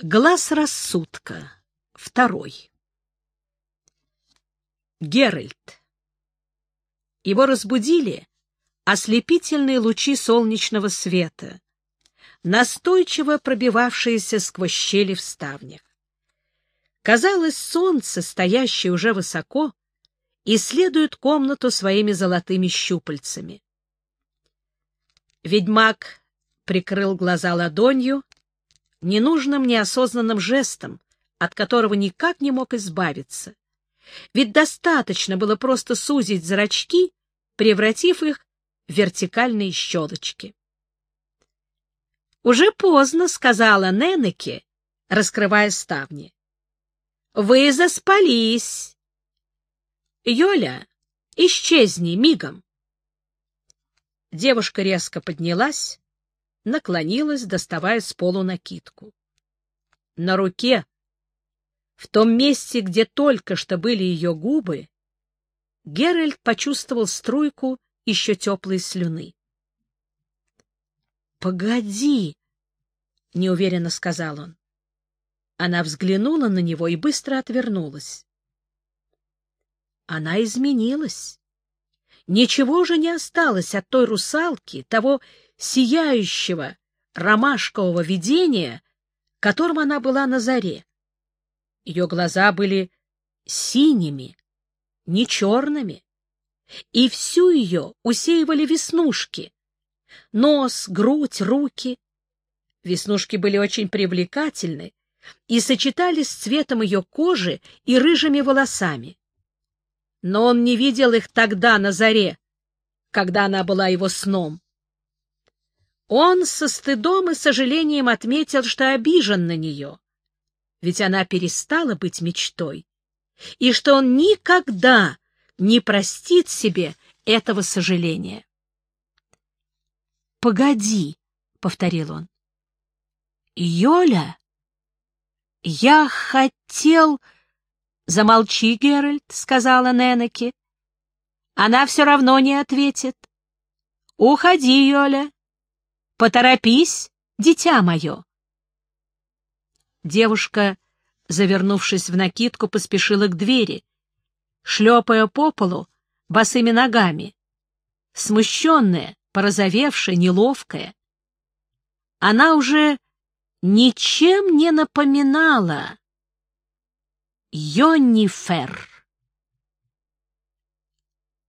Глаз рассудка. Второй. Геральт. Его разбудили ослепительные лучи солнечного света, настойчиво пробивавшиеся сквозь щели в ставнях. Казалось, солнце, стоящее уже высоко, исследует комнату своими золотыми щупальцами. Ведьмак прикрыл глаза ладонью, ненужным неосознанным жестом, от которого никак не мог избавиться. Ведь достаточно было просто сузить зрачки, превратив их в вертикальные щелочки. «Уже поздно», — сказала Ненеке, раскрывая ставни. «Вы заспались!» «Йоля, исчезни мигом!» Девушка резко поднялась, наклонилась, доставая с полу накидку. На руке, в том месте, где только что были ее губы, Геральт почувствовал струйку еще теплой слюны. — Погоди! — неуверенно сказал он. Она взглянула на него и быстро отвернулась. Она изменилась. Ничего же не осталось от той русалки, того сияющего ромашкового видения, которым она была на заре. Ее глаза были синими, не черными, и всю ее усеивали веснушки. Нос, грудь, руки. Веснушки были очень привлекательны и сочетались с цветом ее кожи и рыжими волосами. Но он не видел их тогда на заре, когда она была его сном. Он со стыдом и сожалением отметил, что обижен на нее, ведь она перестала быть мечтой, и что он никогда не простит себе этого сожаления. «Погоди», — повторил он. «Йоля, я хотел...» «Замолчи, Геральт», — сказала Ненеки. «Она все равно не ответит. Уходи, Йоля, Поторопись, дитя мое!» Девушка, завернувшись в накидку, поспешила к двери, шлепая по полу босыми ногами, смущенная, порозовевшая, неловкая. Она уже ничем не напоминала Йоннифер.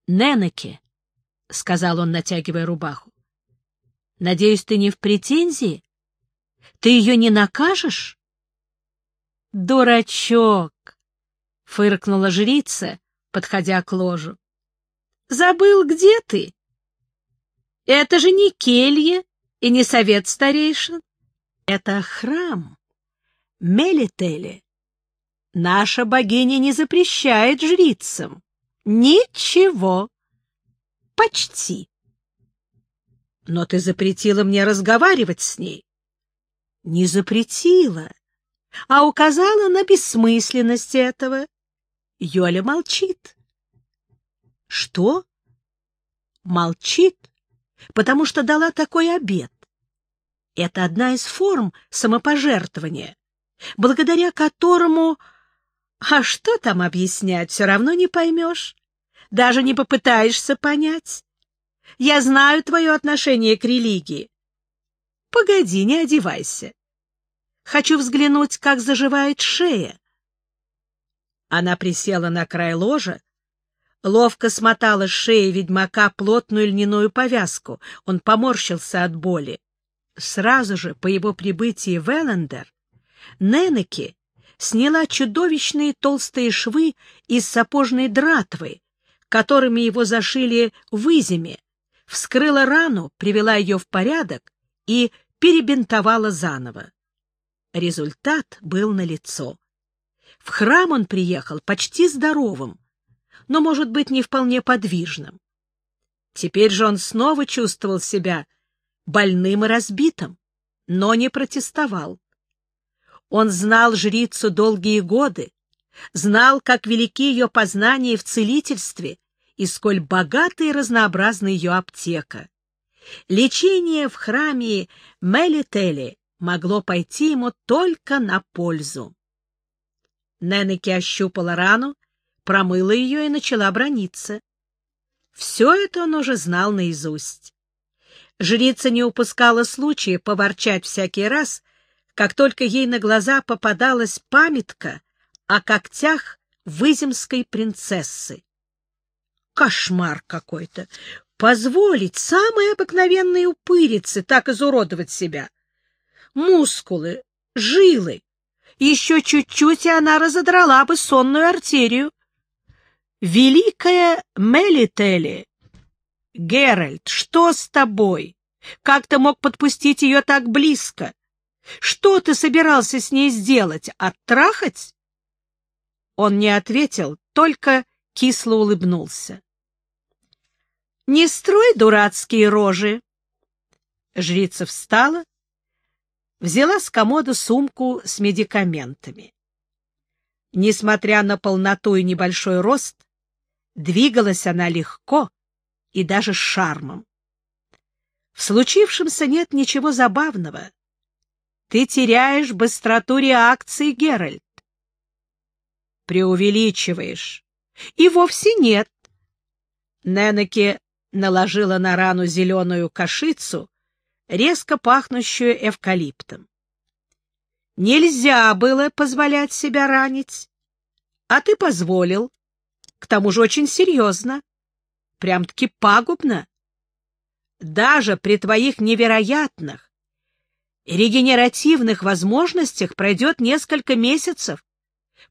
«Ненеке», — сказал он, натягивая рубаху, Надеюсь, ты не в претензии? Ты ее не накажешь? Дурачок! — фыркнула жрица, подходя к ложу. Забыл, где ты? Это же не келья и не совет старейшин. Это храм. Мелители. Наша богиня не запрещает жрицам. Ничего. Почти. Но ты запретила мне разговаривать с ней. Не запретила, а указала на бессмысленность этого. Йоля молчит. Что? Молчит, потому что дала такой обед. Это одна из форм самопожертвования, благодаря которому... А что там объяснять, все равно не поймешь. Даже не попытаешься понять. Я знаю твое отношение к религии. Погоди, не одевайся. Хочу взглянуть, как заживает шея. Она присела на край ложа, ловко смотала с шеи ведьмака плотную льняную повязку. Он поморщился от боли. Сразу же по его прибытии в Эллендер Ненеки сняла чудовищные толстые швы из сапожной дратвы, которыми его зашили в изиме, вскрыла рану, привела ее в порядок и перебинтовала заново. Результат был налицо. В храм он приехал почти здоровым, но, может быть, не вполне подвижным. Теперь же он снова чувствовал себя больным и разбитым, но не протестовал. Он знал жрицу долгие годы, знал, как велики ее познания в целительстве и сколь богата и разнообразна ее аптека. Лечение в храме Мелители могло пойти ему только на пользу. Ненеки ощупала рану, промыла ее и начала брониться. Все это он уже знал наизусть. Жрица не упускала случая поворчать всякий раз, как только ей на глаза попадалась памятка о когтях выземской принцессы. Кошмар какой-то! Позволить самой обыкновенной упырице так изуродовать себя! Мускулы, жилы! Еще чуть-чуть, и она разодрала бы сонную артерию. Великая Мелители! Геральт, что с тобой? Как ты мог подпустить ее так близко? Что ты собирался с ней сделать? Оттрахать? Он не ответил, только кисло улыбнулся. «Не строй дурацкие рожи!» Жрица встала, взяла с комода сумку с медикаментами. Несмотря на полноту и небольшой рост, двигалась она легко и даже с шармом. В случившемся нет ничего забавного. Ты теряешь быстроту реакции, Геральт. Преувеличиваешь. И вовсе нет. Ненеке наложила на рану зеленую кашицу, резко пахнущую эвкалиптом. Нельзя было позволять себя ранить, а ты позволил. К тому же очень серьезно. Прям-таки пагубно. Даже при твоих невероятных, регенеративных возможностях пройдет несколько месяцев,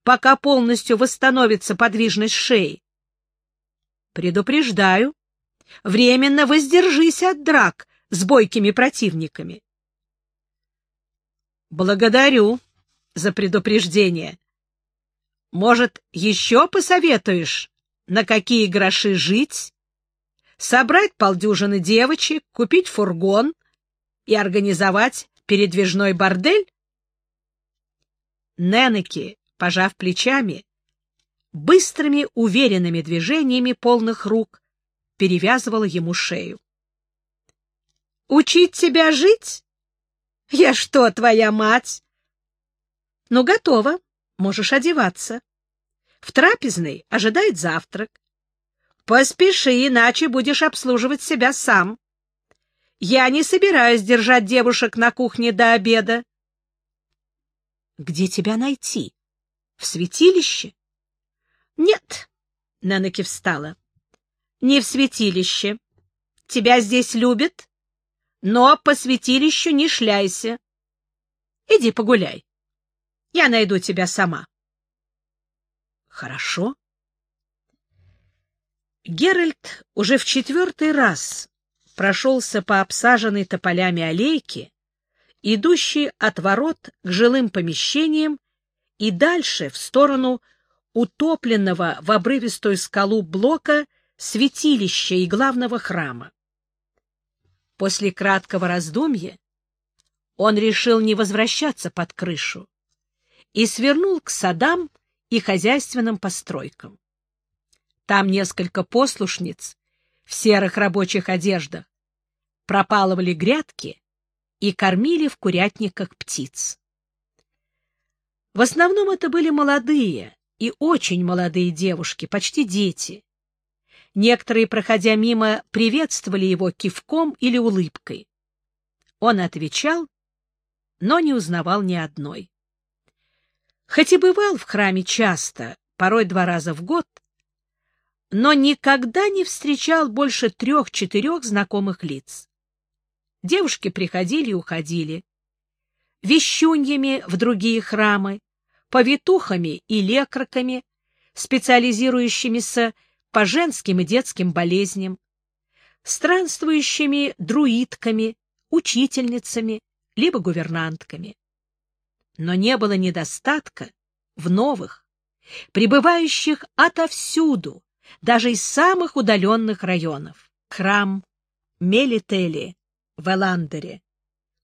пока полностью восстановится подвижность шеи. Предупреждаю, временно воздержись от драк с бойкими противниками. Благодарю за предупреждение. Может, еще посоветуешь, на какие гроши жить? Собрать полдюжины девочек, купить фургон и организовать передвижной бордель? Ненеки, пожав плечами, быстрыми уверенными движениями полных рук перевязывала ему шею. «Учить тебя жить? Я что, твоя мать?» «Ну, готово. Можешь одеваться. В трапезной ожидает завтрак. Поспеши, иначе будешь обслуживать себя сам. Я не собираюсь держать девушек на кухне до обеда. Где тебя найти? В святилище? Нет, Нанеки встала. Не в святилище. Тебя здесь любят, но по святилищу не шляйся. Иди погуляй. Я найду тебя сама. Хорошо. Геральт уже в четвертый раз прошелся по обсаженной тополями аллейке, идущей от ворот к жилым помещениям и дальше в сторону утопленного в обрывистую скалу блока святилища и главного храма. После краткого раздумья он решил не возвращаться под крышу и свернул к садам и хозяйственным постройкам. Там несколько послушниц в серых рабочих одеждах пропалывали грядки и кормили в курятниках птиц. В основном это были молодые и очень молодые девушки, почти дети. Некоторые, проходя мимо, приветствовали его кивком или улыбкой. Он отвечал, но не узнавал ни одной. Хоть и бывал в храме часто, порой два раза в год, но никогда не встречал больше трех-четырех знакомых лиц. Девушки приходили и уходили. Вещуньями в другие храмы, повитухами и лекарками, специализирующимися по женским и детским болезням, странствующими друидками, учительницами, либо гувернантками но не было недостатка в новых, прибывающих отовсюду, даже из самых удаленных районов. Храм Мелители в Эландере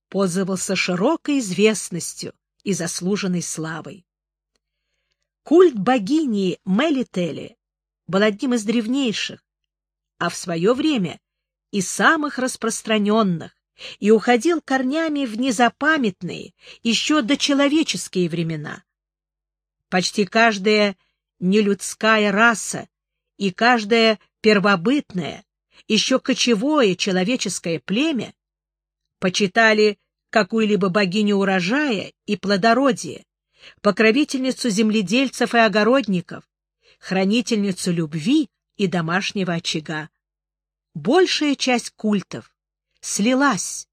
пользовался широкой известностью и заслуженной славой. Культ богини Мелители был одним из древнейших, а в свое время и самых распространенных и уходил корнями в незапамятные, еще дочеловеческие времена. Почти каждая нелюдская раса и каждая первобытная, еще кочевое человеческое племя почитали какую-либо богиню урожая и плодородия, покровительницу земледельцев и огородников, хранительницу любви и домашнего очага. Большая часть культов слилась,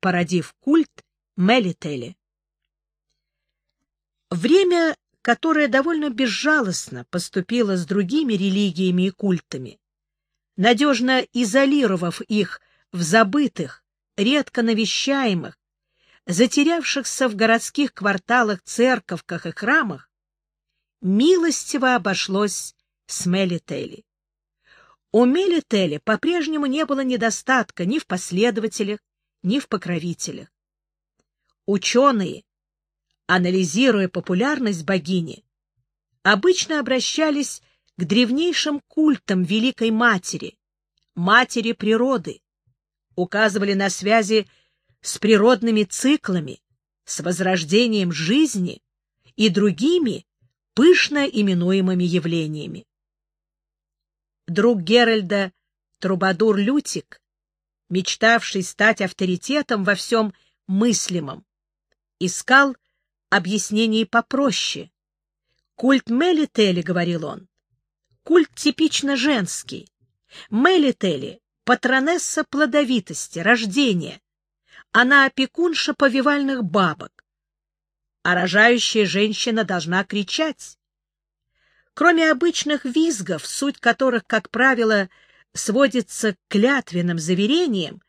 породив культ Мелители. Время, которое довольно безжалостно поступило с другими религиями и культами, надежно изолировав их в забытых, редко навещаемых, затерявшихся в городских кварталах, церковках и храмах, милостиво обошлось с Мелители. У Мелители по-прежнему не было недостатка ни в последователях, ни в покровителях. Ученые, анализируя популярность богини, обычно обращались к древнейшим культам Великой Матери, Матери природы, указывали на связи с природными циклами, с возрождением жизни и другими пышно именуемыми явлениями. Друг Геральда, Трубадур Лютик, мечтавший стать авторитетом во всем мыслимом, искал объяснений попроще. «Культ Мелители», — говорил он, — «культ типично женский. Мелители — патронесса плодовитости, рождения, она опекунша повивальных бабок. А рожающая женщина должна кричать. Кроме обычных визгов, суть которых, как правило, сводится к клятвенным заверениям,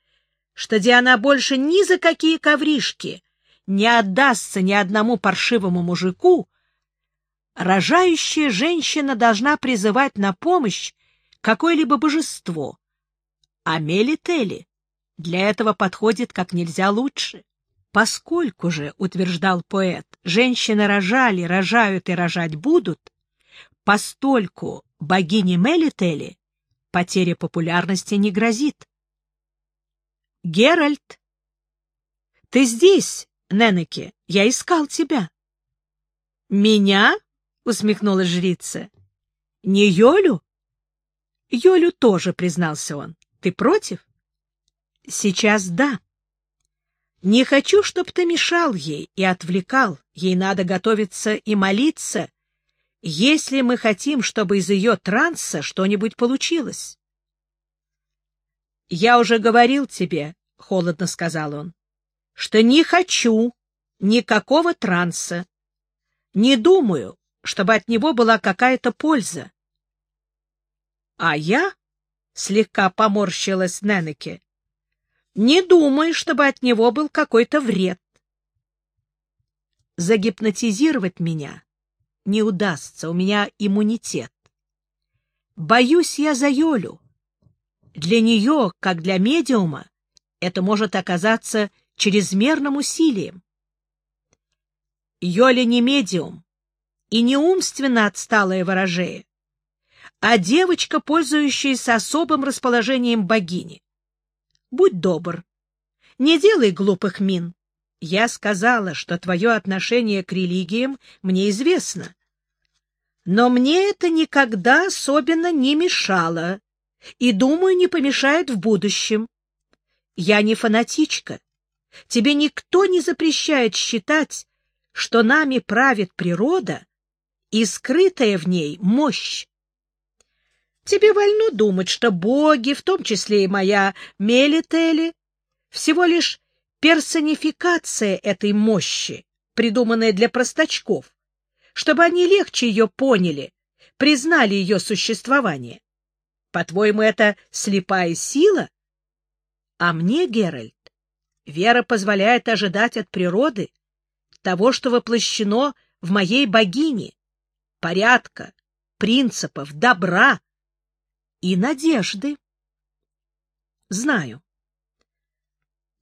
что Диана больше ни за какие ковришки не отдастся ни одному паршивому мужику, рожающая женщина должна призывать на помощь какое-либо божество. А Мелители для этого подходит как нельзя лучше. Поскольку же, утверждал поэт, женщины рожали, рожают и рожать будут, постольку богине Мелители потеря популярности не грозит. Геральт, ты здесь, Ненеке, я искал тебя. Меня? усмехнулась жрица. Не Йолю? Йолю тоже, признался он. Ты против? Сейчас да. Не хочу, чтобы ты мешал ей и отвлекал. Ей надо готовиться и молиться, если мы хотим, чтобы из ее транса что-нибудь получилось. — Я уже говорил тебе, — холодно сказал он, — что не хочу никакого транса. Не думаю, чтобы от него была какая-то польза. — А я, — слегка поморщилась Ненеке, не думаю, чтобы от него был какой-то вред. Загипнотизировать меня не удастся, у меня иммунитет. Боюсь я за Йолю. Для нее, как для медиума, это может оказаться чрезмерным усилием. Йоля не медиум и не умственно отсталая ворожея, а девочка, пользующаяся особым расположением богини. Будь добр. Не делай глупых мин. Я сказала, что твое отношение к религиям мне известно. Но мне это никогда особенно не мешало и, думаю, не помешает в будущем. Я не фанатичка. Тебе никто не запрещает считать, что нами правит природа и скрытая в ней мощь. Тебе вольно думать, что боги, в том числе и моя Мелители, всего лишь персонификация этой мощи, придуманная для простачков, чтобы они легче ее поняли, признали ее существование. По-твоему, это слепая сила? А мне, Геральт, вера позволяет ожидать от природы того, что воплощено в моей богине, порядка, принципов, добра, и надежды. Знаю.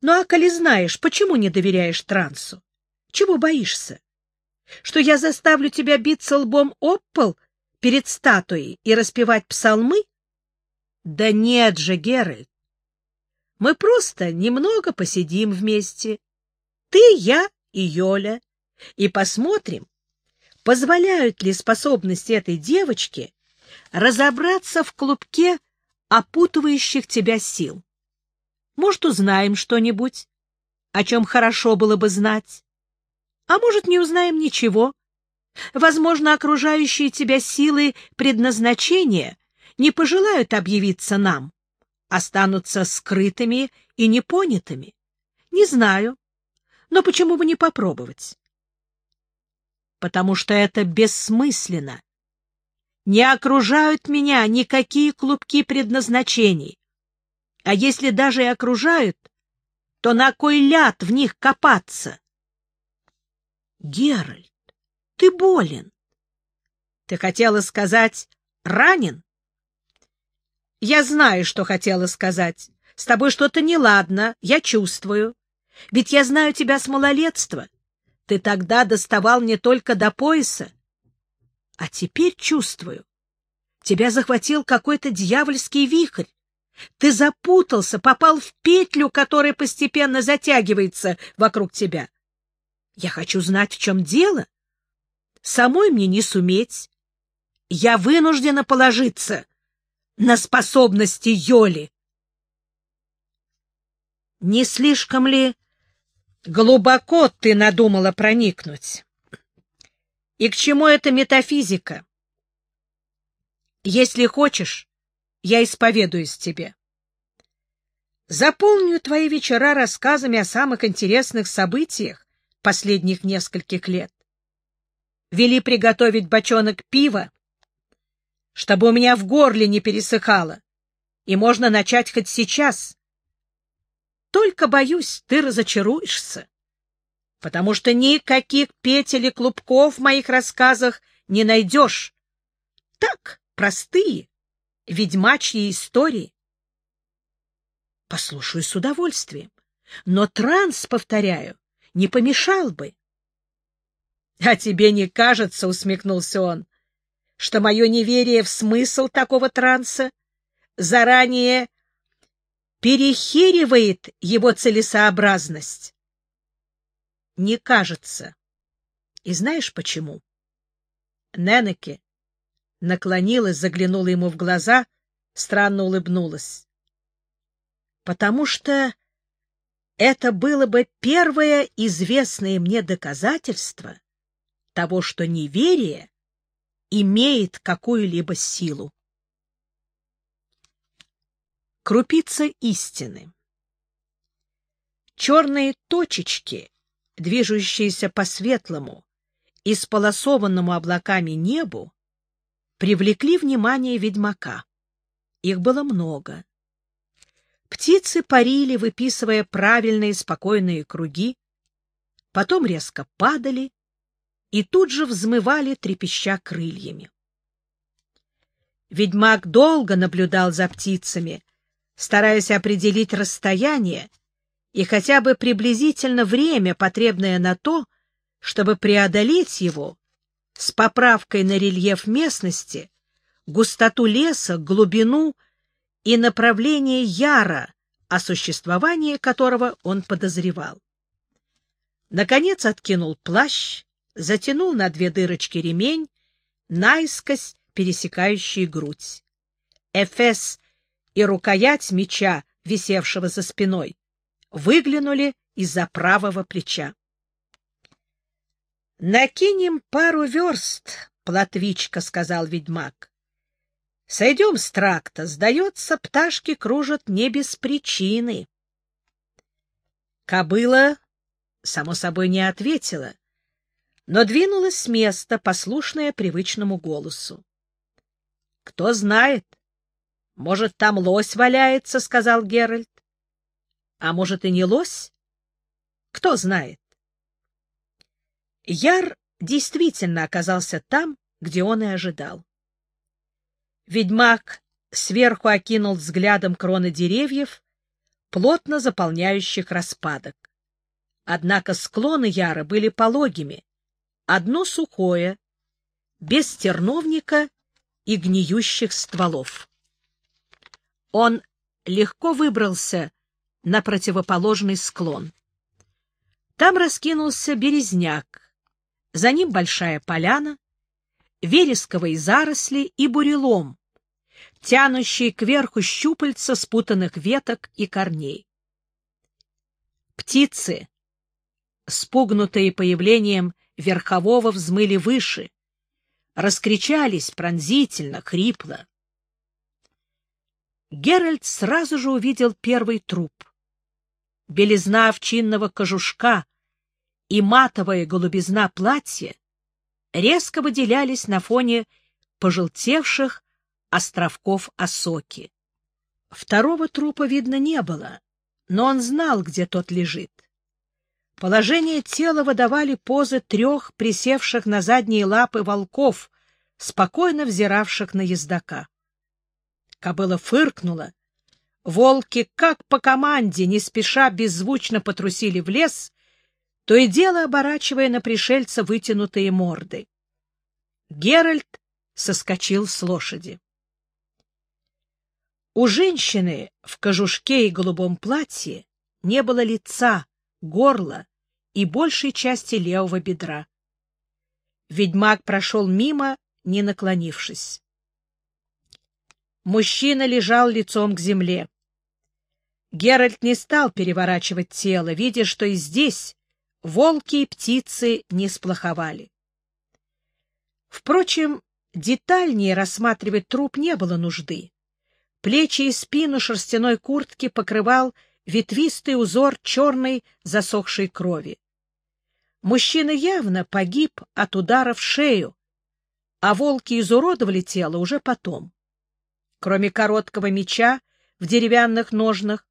Ну а коли знаешь, почему не доверяешь трансу? Чего боишься? Что я заставлю тебя биться лбом об пол перед статуей и распевать псалмы? Да нет же, Геральт. Мы просто немного посидим вместе. Ты, я и Йоля. И посмотрим, позволяют ли способности этой девочки разобраться в клубке опутывающих тебя сил. Может, узнаем что-нибудь, о чем хорошо было бы знать. А может, не узнаем ничего. Возможно, окружающие тебя силы предназначения не пожелают объявиться нам, останутся скрытыми и непонятыми. Не знаю, но почему бы не попробовать? Потому что это бессмысленно. Не окружают меня никакие клубки предназначений. А если даже и окружают, то на кой ляд в них копаться? Геральт, ты болен. Ты хотела сказать «ранен»? Я знаю, что хотела сказать. С тобой что-то неладно, я чувствую. Ведь я знаю тебя с малолетства. Ты тогда доставал мне только до пояса. А теперь чувствую. Тебя захватил какой-то дьявольский вихрь. Ты запутался, попал в петлю, которая постепенно затягивается вокруг тебя. Я хочу знать, в чем дело. Самой мне не суметь. Я вынуждена положиться на способности Йоли. Не слишком ли глубоко ты надумала проникнуть? И к чему эта метафизика? Если хочешь, я исповедуюсь тебе. Заполню твои вечера рассказами о самых интересных событиях последних нескольких лет. Вели приготовить бочонок пива, чтобы у меня в горле не пересыхало, и можно начать хоть сейчас. Только, боюсь, ты разочаруешься, потому что никаких петель и клубков в моих рассказах не найдешь. Так, простые, ведьмачьи истории. Послушаю с удовольствием, но транс, повторяю, не помешал бы. — А тебе не кажется, — усмехнулся он, что мое неверие в смысл такого транса заранее перехеривает его целесообразность. Не кажется. И знаешь почему? Ненеке наклонилась, заглянула ему в глаза, странно улыбнулась. Потому что это было бы первое известное мне доказательство того, что неверие имеет какую-либо силу. Крупица истины Черные точечки, движущиеся по светлому, и сполосованному облаками небу, привлекли внимание ведьмака. Их было много. Птицы парили, выписывая правильные спокойные круги, потом резко падали и тут же взмывали, трепеща крыльями. Ведьмак долго наблюдал за птицами, стараясь определить расстояние и хотя бы приблизительно время, потребное на то, чтобы преодолеть его с поправкой на рельеф местности, густоту леса, глубину и направление яра, о существовании которого он подозревал. Наконец откинул плащ, затянул на две дырочки ремень, наискось пересекающий грудь. Эфес и рукоять меча, висевшего за спиной, выглянули из-за правого плеча. — Накинем пару верст, — платвичка сказал ведьмак. — Сойдем с тракта. Сдается, пташки кружат не без причины. Кобыла, само собой, не ответила — но двинулась с места, послушная привычному голосу. — Кто знает, может, там лось валяется, — сказал Геральт. — А может, и не лось? Кто знает? Яр действительно оказался там, где он и ожидал. Ведьмак сверху окинул взглядом кроны деревьев, плотно заполняющих распадок. Однако склоны Яра были пологими, одно сухое, без терновника и гниющих стволов. Он легко выбрался на противоположный склон. Там раскинулся березняк, за ним большая поляна, вересковые заросли и бурелом, тянущие кверху щупальца спутанных веток и корней. Птицы, спугнутые появлением верхового, взмыли выше, раскричались пронзительно, хрипло. Геральт сразу же увидел первый труп. Белизна овчинного кожушка и матовая голубизна платья резко выделялись на фоне пожелтевших островков осоки. Второго трупа видно не было, но он знал, где тот лежит. Положение тела выдавали позы трех присевших на задние лапы волков, спокойно взиравших на ездока. Кобыла фыркнула. Волки, как по команде, не спеша беззвучно потрусили в лес, то и дело оборачивая на пришельца вытянутые морды. Геральт соскочил с лошади. У женщины в кожушке и голубом платье не было лица, горла и большей части левого бедра. Ведьмак прошел мимо, не наклонившись. Мужчина лежал лицом к земле. Геральт не стал переворачивать тело, видя, что и здесь волки и птицы не сплоховали. Впрочем, детальнее рассматривать труп не было нужды. Плечи и спину шерстяной куртки покрывал ветвистый узор черной засохшей крови. Мужчина явно погиб от удара в шею, а волки изуродовали тело уже потом. Кроме короткого меча в деревянных ножнах,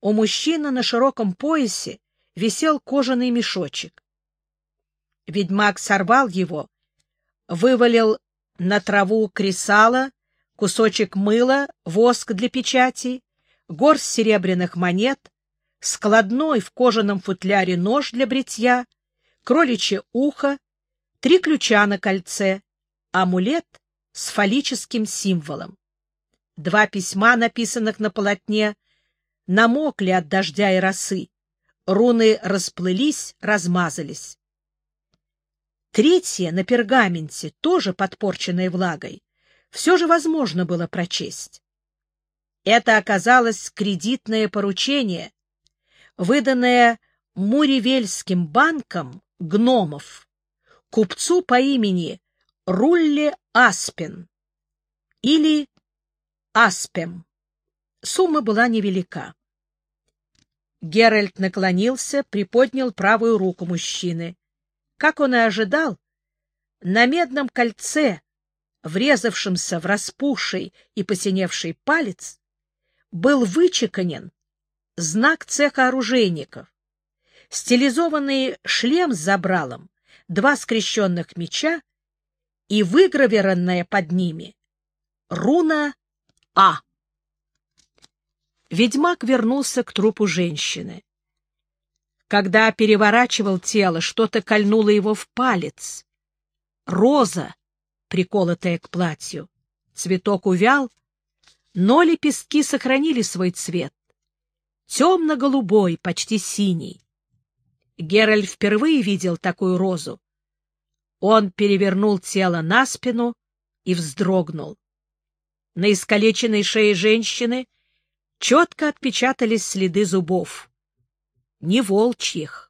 у мужчины на широком поясе висел кожаный мешочек. Ведьмак сорвал его, вывалил на траву кресала кусочек мыла, воск для печати, горсть серебряных монет, складной в кожаном футляре нож для бритья, кроличье ухо, три ключа на кольце, амулет с фаллическим символом. Два письма, написанных на полотне, намокли от дождя и росы, руны расплылись, размазались. Третье на пергаменте, тоже подпорченное влагой, все же возможно было прочесть. Это оказалось кредитное поручение, выданное Муривельским банком гномов, купцу по имени Рулле Аспен или Аспем. Сумма была невелика. Геральт наклонился, приподнял правую руку мужчины. Как он и ожидал, на медном кольце врезавшимся в распухший и посиневший палец, был вычеканен знак цеха оружейников, стилизованный шлем с забралом, два скрещенных меча и выгравированная под ними руна А. Ведьмак вернулся к трупу женщины. Когда переворачивал тело, что-то кольнуло его в палец. Роза, приколотая к платью. Цветок увял, но лепестки сохранили свой цвет. Темно-голубой, почти синий. Геральт впервые видел такую розу. Он перевернул тело на спину и вздрогнул. На искалеченной шее женщины четко отпечатались следы зубов. Не волчьих,